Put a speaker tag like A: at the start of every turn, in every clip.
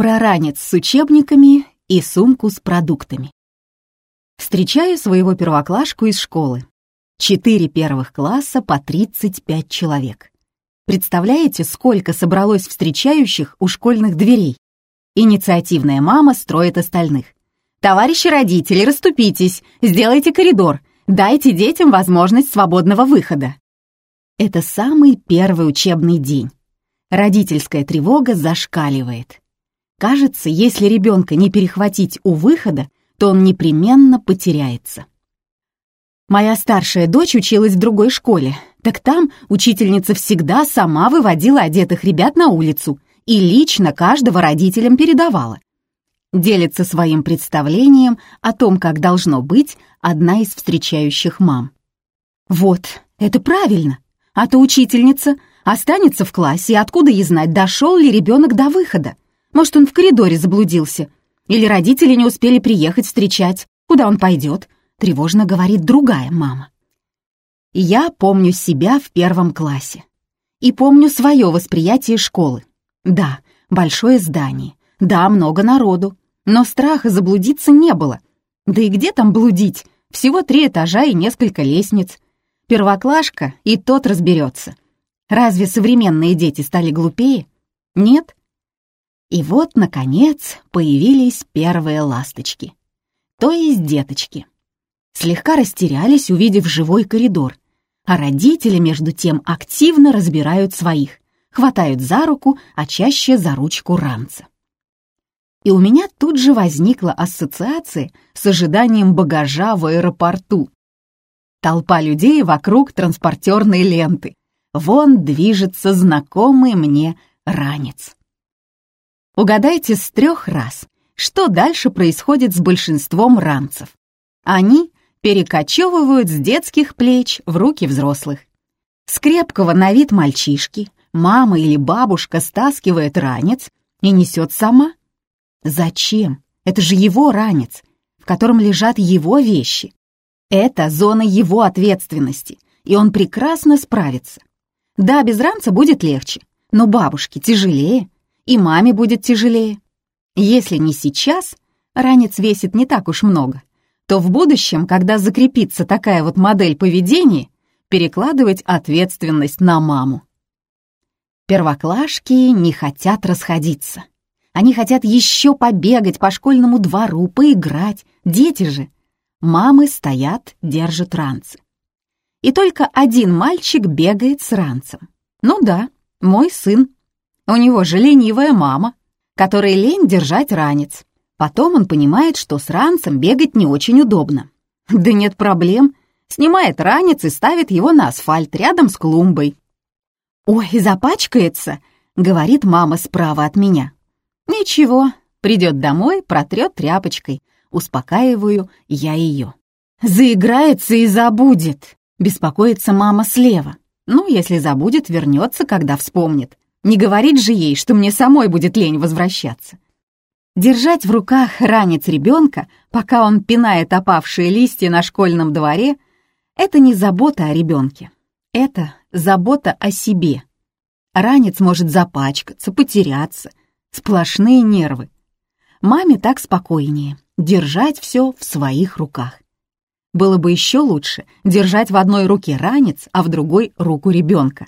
A: про ранец с учебниками и сумку с продуктами. Встречаю своего первоклашку из школы. Четыре первых класса по 35 человек. Представляете, сколько собралось встречающих у школьных дверей? Инициативная мама строит остальных. «Товарищи родители, расступитесь, сделайте коридор, дайте детям возможность свободного выхода». Это самый первый учебный день. Родительская тревога зашкаливает. Кажется, если ребенка не перехватить у выхода, то он непременно потеряется. Моя старшая дочь училась в другой школе, так там учительница всегда сама выводила одетых ребят на улицу и лично каждого родителям передавала. Делится своим представлением о том, как должно быть одна из встречающих мам. Вот, это правильно. А то учительница останется в классе, откуда ей знать, дошел ли ребенок до выхода. Может, он в коридоре заблудился. Или родители не успели приехать встречать. Куда он пойдет? Тревожно говорит другая мама. Я помню себя в первом классе. И помню свое восприятие школы. Да, большое здание. Да, много народу. Но страха заблудиться не было. Да и где там блудить? Всего три этажа и несколько лестниц. Первоклашка и тот разберется. Разве современные дети стали глупее? Нет. И вот, наконец, появились первые ласточки. То есть деточки. Слегка растерялись, увидев живой коридор, а родители, между тем, активно разбирают своих, хватают за руку, а чаще за ручку ранца. И у меня тут же возникла ассоциация с ожиданием багажа в аэропорту. Толпа людей вокруг транспортерной ленты. Вон движется знакомый мне ранец. Угадайте с трех раз, что дальше происходит с большинством ранцев. Они перекочевывают с детских плеч в руки взрослых. С крепкого на вид мальчишки мама или бабушка стаскивает ранец и несет сама. Зачем? Это же его ранец, в котором лежат его вещи. Это зона его ответственности, и он прекрасно справится. Да, без ранца будет легче, но бабушке тяжелее, и маме будет тяжелее. Если не сейчас, ранец весит не так уж много, то в будущем, когда закрепится такая вот модель поведения, перекладывать ответственность на маму. Первоклашки не хотят расходиться. Они хотят еще побегать по школьному двору, поиграть. Дети же. Мамы стоят, держат ранцы. И только один мальчик бегает с ранцем. Ну да, мой сын. У него же ленивая мама, которой лень держать ранец. Потом он понимает, что с ранцем бегать не очень удобно. Да нет проблем. Снимает ранец и ставит его на асфальт рядом с клумбой. «Ой, запачкается», — говорит мама справа от меня. «Ничего, придет домой, протрет тряпочкой». Успокаиваю я ее. «Заиграется и забудет», — беспокоится мама слева. «Ну, если забудет, вернется, когда вспомнит. Не говорит же ей, что мне самой будет лень возвращаться». Держать в руках ранец ребенка, пока он пинает опавшие листья на школьном дворе, это не забота о ребенке. Это забота о себе. Ранец может запачкаться, потеряться. Сплошные нервы. Маме так спокойнее, держать все в своих руках. Было бы еще лучше держать в одной руке ранец, а в другой — руку ребенка.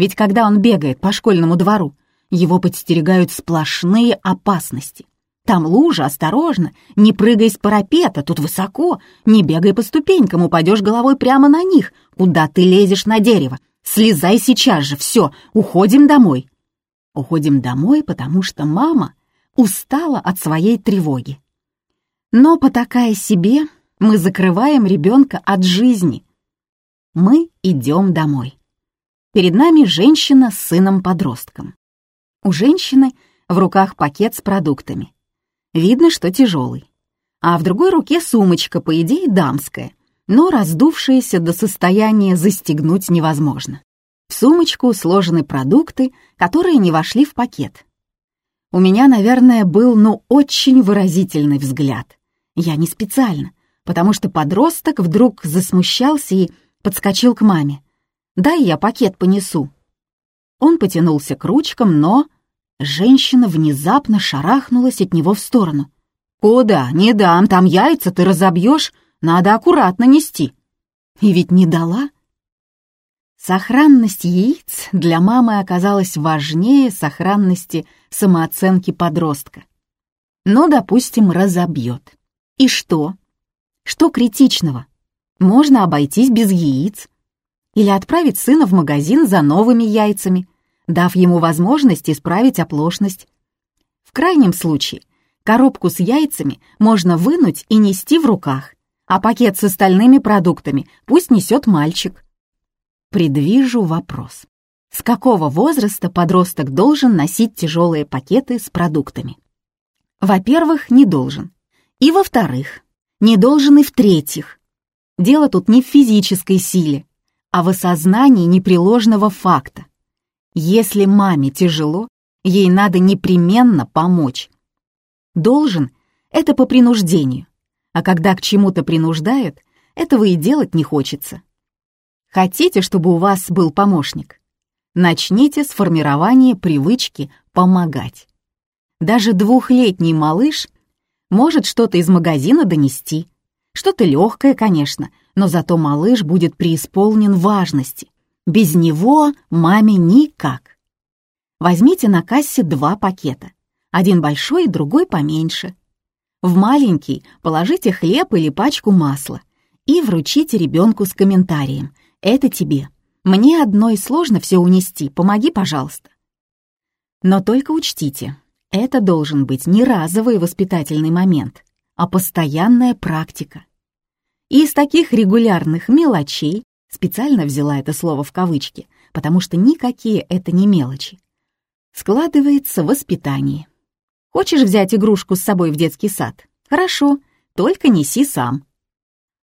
A: Ведь когда он бегает по школьному двору, его подстерегают сплошные опасности. Там лужа, осторожно, не прыгай с парапета, тут высоко, не бегай по ступенькам, упадешь головой прямо на них. Куда ты лезешь на дерево? Слезай сейчас же, все, уходим домой. Уходим домой, потому что мама устала от своей тревоги. Но, потакая себе, мы закрываем ребенка от жизни. Мы идем домой. Перед нами женщина с сыном-подростком. У женщины в руках пакет с продуктами. Видно, что тяжелый. А в другой руке сумочка, по идее, дамская, но раздувшаяся до состояния застегнуть невозможно. В сумочку сложены продукты, которые не вошли в пакет. У меня, наверное, был, ну, очень выразительный взгляд. Я не специально, потому что подросток вдруг засмущался и подскочил к маме. «Дай я пакет понесу». Он потянулся к ручкам, но Женщина внезапно шарахнулась от него в сторону. «Куда? Не дам, там яйца ты разобьешь, надо аккуратно нести». И ведь не дала. Сохранность яиц для мамы оказалась важнее сохранности самооценки подростка. Ну, допустим, разобьет. И что? Что критичного? Можно обойтись без яиц. Или отправить сына в магазин за новыми яйцами, дав ему возможность исправить оплошность. В крайнем случае, коробку с яйцами можно вынуть и нести в руках, а пакет с остальными продуктами пусть несет мальчик. Предвижу вопрос. С какого возраста подросток должен носить тяжелые пакеты с продуктами? Во-первых, не должен. И во-вторых, не должен и в-третьих. Дело тут не в физической силе, а в осознании непреложного факта. Если маме тяжело, ей надо непременно помочь. Должен — это по принуждению, а когда к чему-то принуждают, этого и делать не хочется. Хотите, чтобы у вас был помощник? Начните с формирования привычки помогать. Даже двухлетний малыш может что-то из магазина донести. Что-то легкое, конечно, но зато малыш будет преисполнен важности. Без него маме никак. Возьмите на кассе два пакета. Один большой, другой поменьше. В маленький положите хлеб или пачку масла и вручите ребенку с комментарием «Это тебе. Мне одной сложно все унести, помоги, пожалуйста». Но только учтите, это должен быть не разовый воспитательный момент, а постоянная практика. И из таких регулярных мелочей, специально взяла это слово в кавычки, потому что никакие это не мелочи, складывается воспитание. Хочешь взять игрушку с собой в детский сад? Хорошо, только неси сам.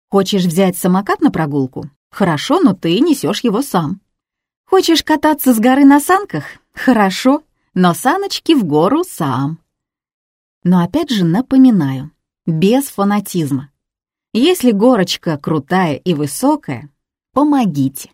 A: Хочешь взять самокат на прогулку? Хорошо, но ты несешь его сам. Хочешь кататься с горы на санках? Хорошо, но саночки в гору сам. Но опять же напоминаю, без фанатизма. Если горочка крутая и высокая, помогите.